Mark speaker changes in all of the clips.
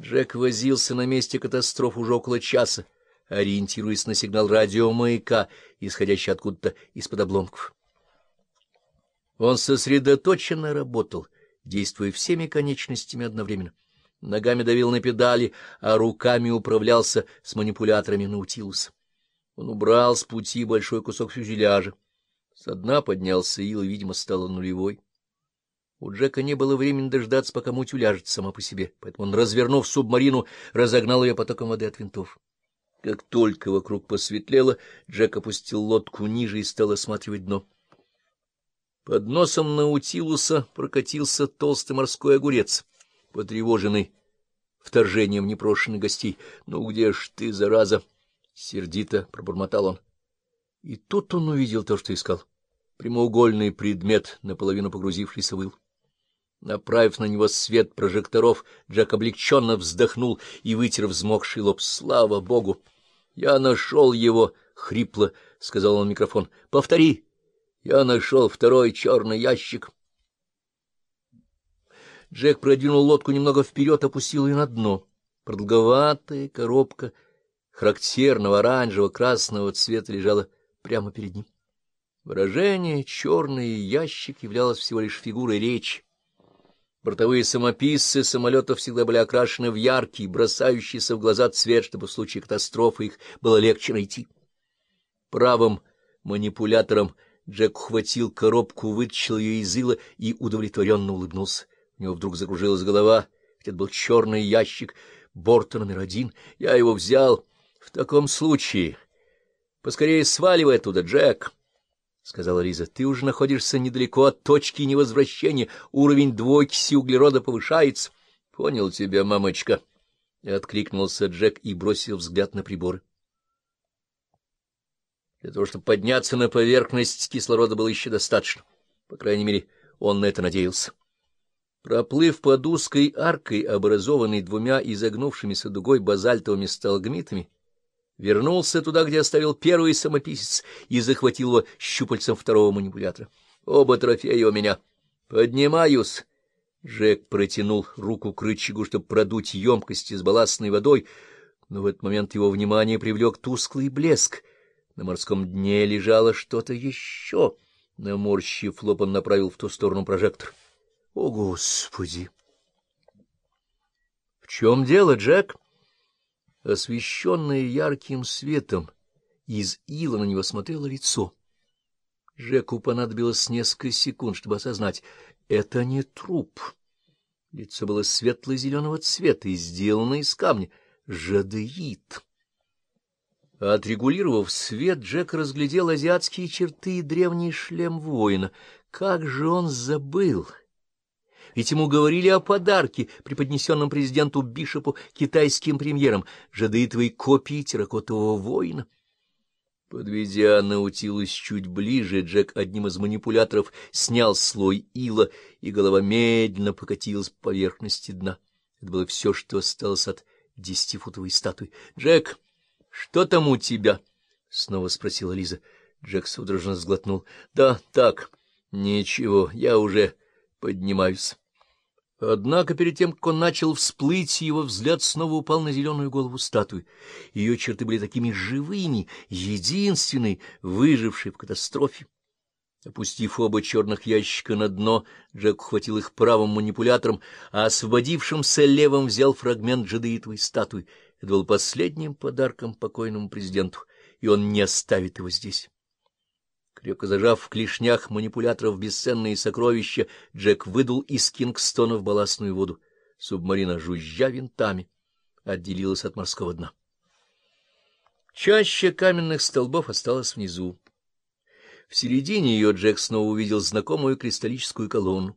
Speaker 1: Джек возился на месте катастрофы уже около часа, ориентируясь на сигнал радиомаяка, исходящий откуда-то из-под обломков. Он сосредоточенно работал, действуя всеми конечностями одновременно. Ногами давил на педали, а руками управлялся с манипуляторами Наутилуса. Он убрал с пути большой кусок фюзеляжа. Со дна поднялся ил, и, видимо, стало нулевой. У Джека не было времени дождаться, пока муть уляжет сама по себе, поэтому он, развернув субмарину, разогнал ее потоком воды от винтов. Как только вокруг посветлело, Джек опустил лодку ниже и стал осматривать дно. Под носом Наутилуса прокатился толстый морской огурец, потревоженный вторжением непрошенных гостей. — Ну где ж ты, зараза? — сердито пробормотал он. И тут он увидел то, что искал. Прямоугольный предмет, наполовину погрузившийся в ил. Направив на него свет прожекторов, Джек облегченно вздохнул и вытер взмокший лоб. Слава богу! Я нашел его, — хрипло сказал он в микрофон. — Повтори. Я нашел второй черный ящик. Джек продвинул лодку немного вперед, опустил ее на дно. Продолговатая коробка характерного оранжево-красного цвета лежала прямо перед ним. Выражение «черный ящик» являлось всего лишь фигурой речи. Бортовые самописцы самолетов всегда были окрашены в яркий, бросающийся в глаза цвет, чтобы в случае катастрофы их было легче найти. Правым манипулятором Джек ухватил коробку, вытащил ее из ила и удовлетворенно улыбнулся. У него вдруг закружилась голова, ведь это был черный ящик борта номер один. Я его взял. В таком случае... Поскорее сваливай оттуда, Джек. — сказала Лиза, — ты уже находишься недалеко от точки невозвращения, уровень двойкиси углерода повышается. — Понял тебя, мамочка, — откликнулся Джек и бросил взгляд на приборы. Для того, чтобы подняться на поверхность, кислорода было еще достаточно. По крайней мере, он на это надеялся. Проплыв под узкой аркой, образованной двумя изогнувшимися дугой базальтовыми сталгмитами, вернулся туда, где оставил первый самописец, и захватил его щупальцем второго манипулятора. Оба трофея у меня. Поднимаюсь. Джек протянул руку к рычагу, чтобы продуть емкости с балластной водой, но в этот момент его внимание привлек тусклый блеск. На морском дне лежало что-то еще. Наморщив лоб, он направил в ту сторону прожектор. — О, Господи! — В чем дело, Джек? — Освещенное ярким светом, из ила на него смотрело лицо. Жеку понадобилось несколько секунд, чтобы осознать — это не труп. Лицо было светло-зеленого цвета и сделано из камня. Жадеид. Отрегулировав свет, Джек разглядел азиатские черты и древний шлем воина. Как же он забыл! Ведь ему говорили о подарке, преподнесенном президенту Бишопу китайским премьером, жадеитовой копии терракотового воина. Подведя Наутилус чуть ближе, Джек одним из манипуляторов снял слой ила, и голова медленно покатилась по поверхности дна. Это было все, что осталось от десятифутовой статуи. — Джек, что там у тебя? — снова спросила Лиза. Джек судорожно сглотнул. — Да, так, ничего, я уже поднимаюсь. Однако перед тем, как он начал всплыть, его взгляд снова упал на зеленую голову статуи. Ее черты были такими живыми, единственной, выжившей в катастрофе. Опустив оба черных ящика на дно, Джек ухватил их правым манипулятором, а освободившимся левым взял фрагмент джедаитовой статуи. Это был последним подарком покойному президенту, и он не оставит его здесь. Крепко зажав в клешнях манипуляторов бесценные сокровища, Джек выдул из Кингстона в балластную воду. Субмарина, жужжа винтами, отделилась от морского дна. Чаще каменных столбов осталась внизу. В середине ее Джек снова увидел знакомую кристаллическую колонну.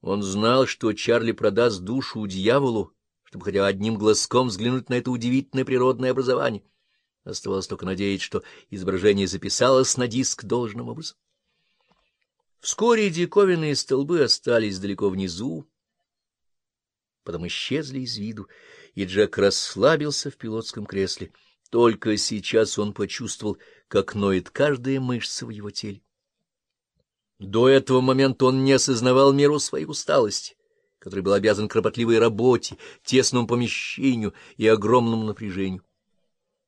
Speaker 1: Он знал, что Чарли продаст душу дьяволу, чтобы хотя одним глазком взглянуть на это удивительное природное образование. Оставалось только надеяться, что изображение записалось на диск должным образом. Вскоре диковинные столбы остались далеко внизу, потом исчезли из виду, и Джек расслабился в пилотском кресле. Только сейчас он почувствовал, как ноет каждая мышца в его теле. До этого момента он не осознавал меру своей усталости который был обязан кропотливой работе, тесному помещению и огромному напряжению.